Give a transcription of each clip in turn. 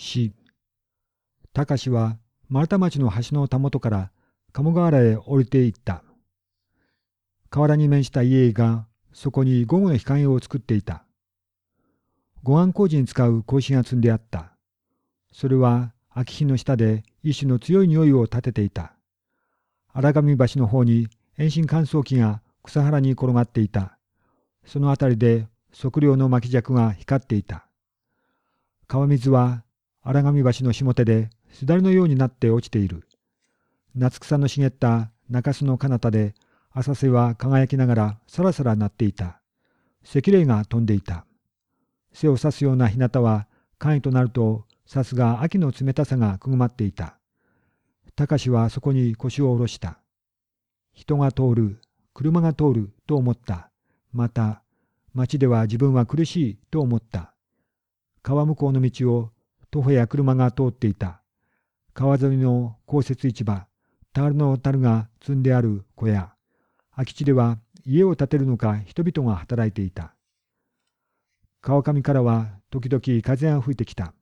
詩。高志は丸太町の橋のたもとから鴨川原へ降りていった。河原に面した家がそこに午後の日陰を作っていた。護岸工事に使う格子が積んであった。それは空き地の下で一種の強い匂いを立てていた。荒上橋の方に遠心乾燥機が草原に転がっていた。その辺りで測量の巻き尺が光っていた。川水は荒上橋の下手ですだれのようになって落ちている。夏草の茂った中州の彼方で浅瀬は輝きながらさらさら鳴っていた。赤霊が飛んでいた。背を刺すような日向は簡易となるとさすが秋の冷たさがくぐまっていた。高志はそこに腰を下ろした。人が通る、車が通ると思った。また、街では自分は苦しいと思った。川向こうの道を徒歩や車が通っていた。川沿いの公設市場、タールの樽が積んである小屋、空き地では家を建てるのか人々が働いていた。川上からは時々風が吹いてきた。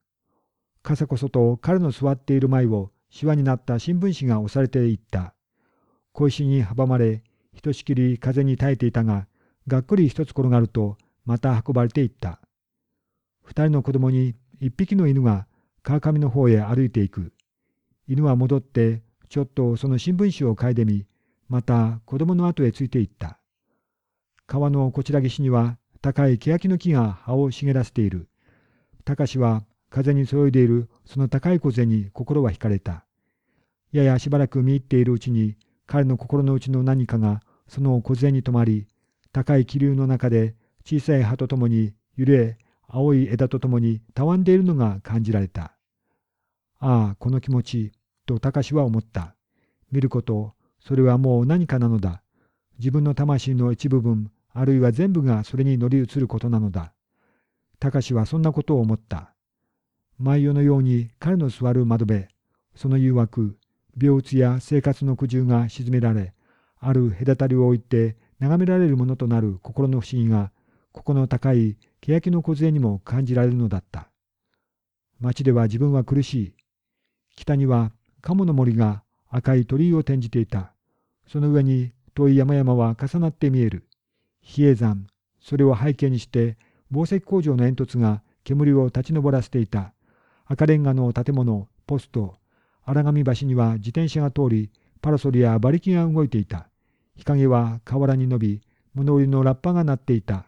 傘こそと彼の座っている前をシワになった新聞紙が押されていった。小石に阻まれ、ひとしきり風に耐えていたが、がっくり一つ転がると、また運ばれていった。二人の子供に一匹の犬が川上の方へ歩いていく。犬は戻ってちょっとその新聞紙を嗅いでみ、また子供の後へついていった。川のこちら岸には高い欅の木が葉を茂らせている。高志は風にそよいでいるその高い小銭に心は惹かれた。ややしばらく見入っているうちに彼の心の内の何かがその小銭に止まり、高い気流の中で小さい葉とともに揺れ青い枝とともにたわんでいるのが感じられた。ああ、この気持ち、と隆は思った。見ること、それはもう何かなのだ。自分の魂の一部分、あるいは全部がそれに乗り移ることなのだ。隆はそんなことを思った。毎夜のように彼の座る窓辺、その誘惑、病鬱や生活の苦渋が沈められ、ある隔たりを置いて眺められるものとなる心の不思議が、ここの高い欅の梢にも感じられるのだった。町では自分は苦しい。北には鴨の森が赤い鳥居を転じていた。その上に遠い山々は重なって見える。比叡山、それを背景にして紡績工場の煙突が煙を立ち上らせていた。赤レンガの建物、ポスト、荒上橋には自転車が通り、パラソルや馬力が動いていた。日陰は河原に伸び、物売りのラッパが鳴っていた。